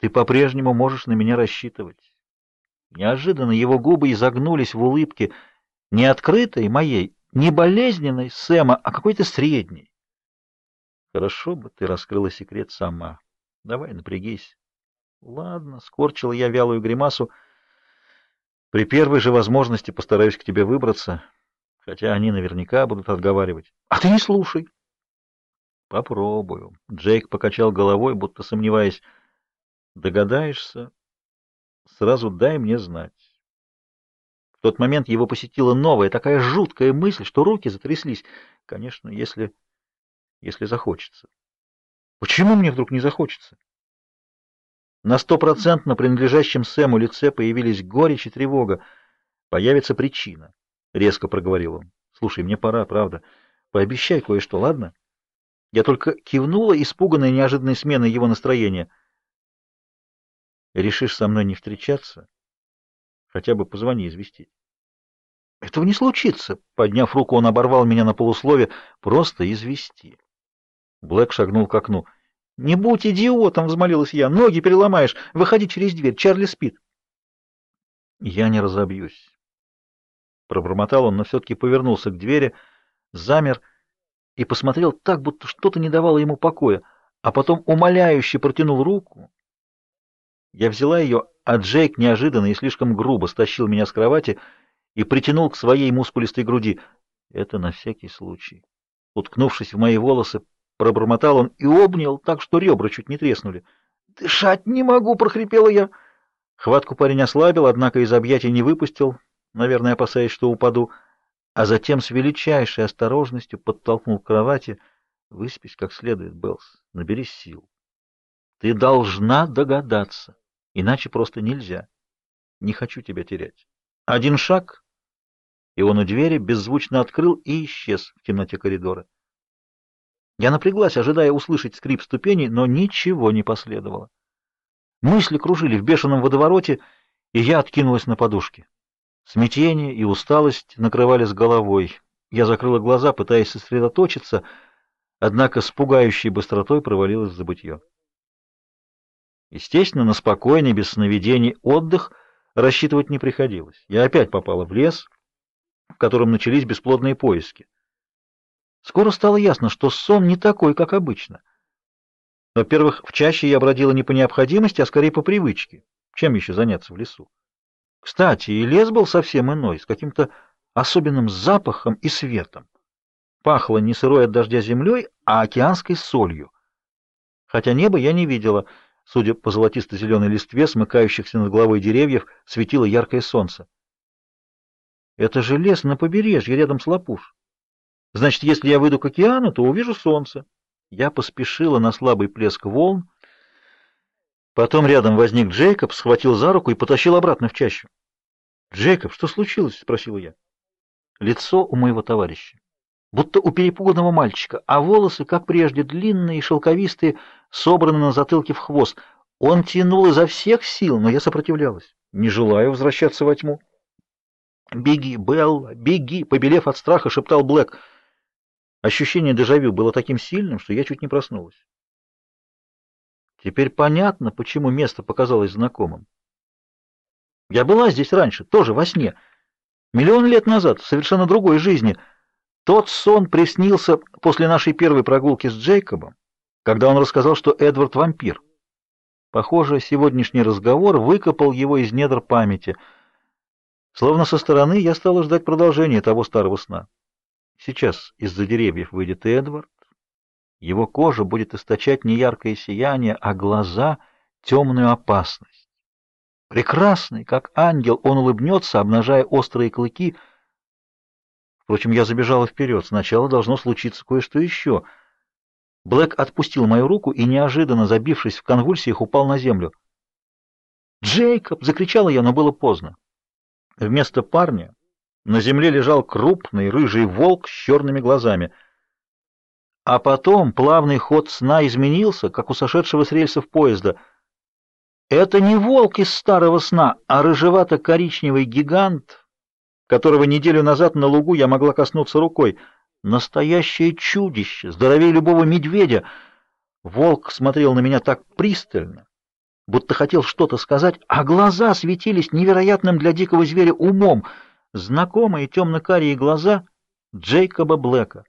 Ты по-прежнему можешь на меня рассчитывать. Неожиданно его губы изогнулись в улыбке, не открытой моей, не болезненной Сэма, а какой-то средней. Хорошо бы ты раскрыла секрет сама. Давай, напрягись. Ладно, скорчила я вялую гримасу. При первой же возможности постараюсь к тебе выбраться, хотя они наверняка будут отговаривать. А ты не слушай. Попробую. Джейк покачал головой, будто сомневаясь. Догадаешься? Сразу дай мне знать. В тот момент его посетила новая, такая жуткая мысль, что руки затряслись. Конечно, если... если захочется. Почему мне вдруг не захочется? На стопроцентно принадлежащем Сэму лице появились горечь и тревога. Появится причина, — резко проговорил он. — Слушай, мне пора, правда. Пообещай кое-что, ладно? Я только кивнула, испуганная неожиданной сменой его настроения. Решишь со мной не встречаться? Хотя бы позвони известить. Этого не случится. Подняв руку, он оборвал меня на полуслове. Просто извести. Блэк шагнул к окну. «Не будь идиотом!» — взмолилась я. «Ноги переломаешь! Выходи через дверь! Чарли спит!» «Я не разобьюсь!» Пробормотал он, но все-таки повернулся к двери, замер и посмотрел так, будто что-то не давало ему покоя, а потом умоляюще протянул руку. Я взяла ее, а Джейк неожиданно и слишком грубо стащил меня с кровати и притянул к своей мускулистой груди. Это на всякий случай. Уткнувшись в мои волосы, Пробормотал он и обнял так, что ребра чуть не треснули. «Дышать не могу!» — прохрипела я. Хватку парень ослабил, однако из объятий не выпустил, наверное, опасаясь, что упаду, а затем с величайшей осторожностью подтолкнул к кровати. «Выспись как следует, Белс, наберись сил. Ты должна догадаться, иначе просто нельзя. Не хочу тебя терять. Один шаг, и он у двери беззвучно открыл и исчез в темноте коридора. Я напряглась, ожидая услышать скрип ступеней, но ничего не последовало. Мысли кружили в бешеном водовороте, и я откинулась на подушки. Смятение и усталость накрывали с головой. Я закрыла глаза, пытаясь сосредоточиться, однако с пугающей быстротой провалилась в забытье. Естественно, на спокойный, без сновидений отдых рассчитывать не приходилось. Я опять попала в лес, в котором начались бесплодные поиски. Скоро стало ясно, что сон не такой, как обычно. Во-первых, в чаще я бродила не по необходимости, а скорее по привычке. Чем еще заняться в лесу? Кстати, и лес был совсем иной, с каким-то особенным запахом и светом. Пахло не сырой от дождя землей, а океанской солью. Хотя небо я не видела. Судя по золотисто-зеленой листве, смыкающихся над головой деревьев, светило яркое солнце. Это же лес на побережье, рядом с Лапуш. Значит, если я выйду к океану, то увижу солнце. Я поспешила на слабый плеск волн. Потом рядом возник Джейкоб, схватил за руку и потащил обратно в чащу. «Джейкоб, что случилось?» — спросил я. Лицо у моего товарища, будто у перепуганного мальчика, а волосы, как прежде, длинные и шелковистые, собраны на затылке в хвост. Он тянул изо всех сил, но я сопротивлялась, не желаю возвращаться во тьму. «Беги, Белла, беги!» — побелев от страха, шептал Блэк — Ощущение дежавю было таким сильным, что я чуть не проснулась. Теперь понятно, почему место показалось знакомым. Я была здесь раньше, тоже во сне. Миллион лет назад, в совершенно другой жизни. Тот сон приснился после нашей первой прогулки с Джейкобом, когда он рассказал, что Эдвард вампир. Похоже, сегодняшний разговор выкопал его из недр памяти. Словно со стороны я стала ждать продолжения того старого сна. Сейчас из-за деревьев выйдет Эдвард. Его кожа будет источать не яркое сияние, а глаза — темную опасность. Прекрасный, как ангел, он улыбнется, обнажая острые клыки. Впрочем, я забежала вперед. Сначала должно случиться кое-что еще. Блэк отпустил мою руку и, неожиданно забившись в конвульсиях, упал на землю. «Джейкоб!» — закричала я, но было поздно. Вместо парня на земле лежал крупный рыжий волк с черными глазами. А потом плавный ход сна изменился, как у сошедшего с рельсов поезда. Это не волк из старого сна, а рыжевато-коричневый гигант, которого неделю назад на лугу я могла коснуться рукой. Настоящее чудище, здоровее любого медведя. Волк смотрел на меня так пристально, будто хотел что-то сказать, а глаза светились невероятным для дикого зверя умом, знакомые темно-карие глаза Джейкоба Блэка.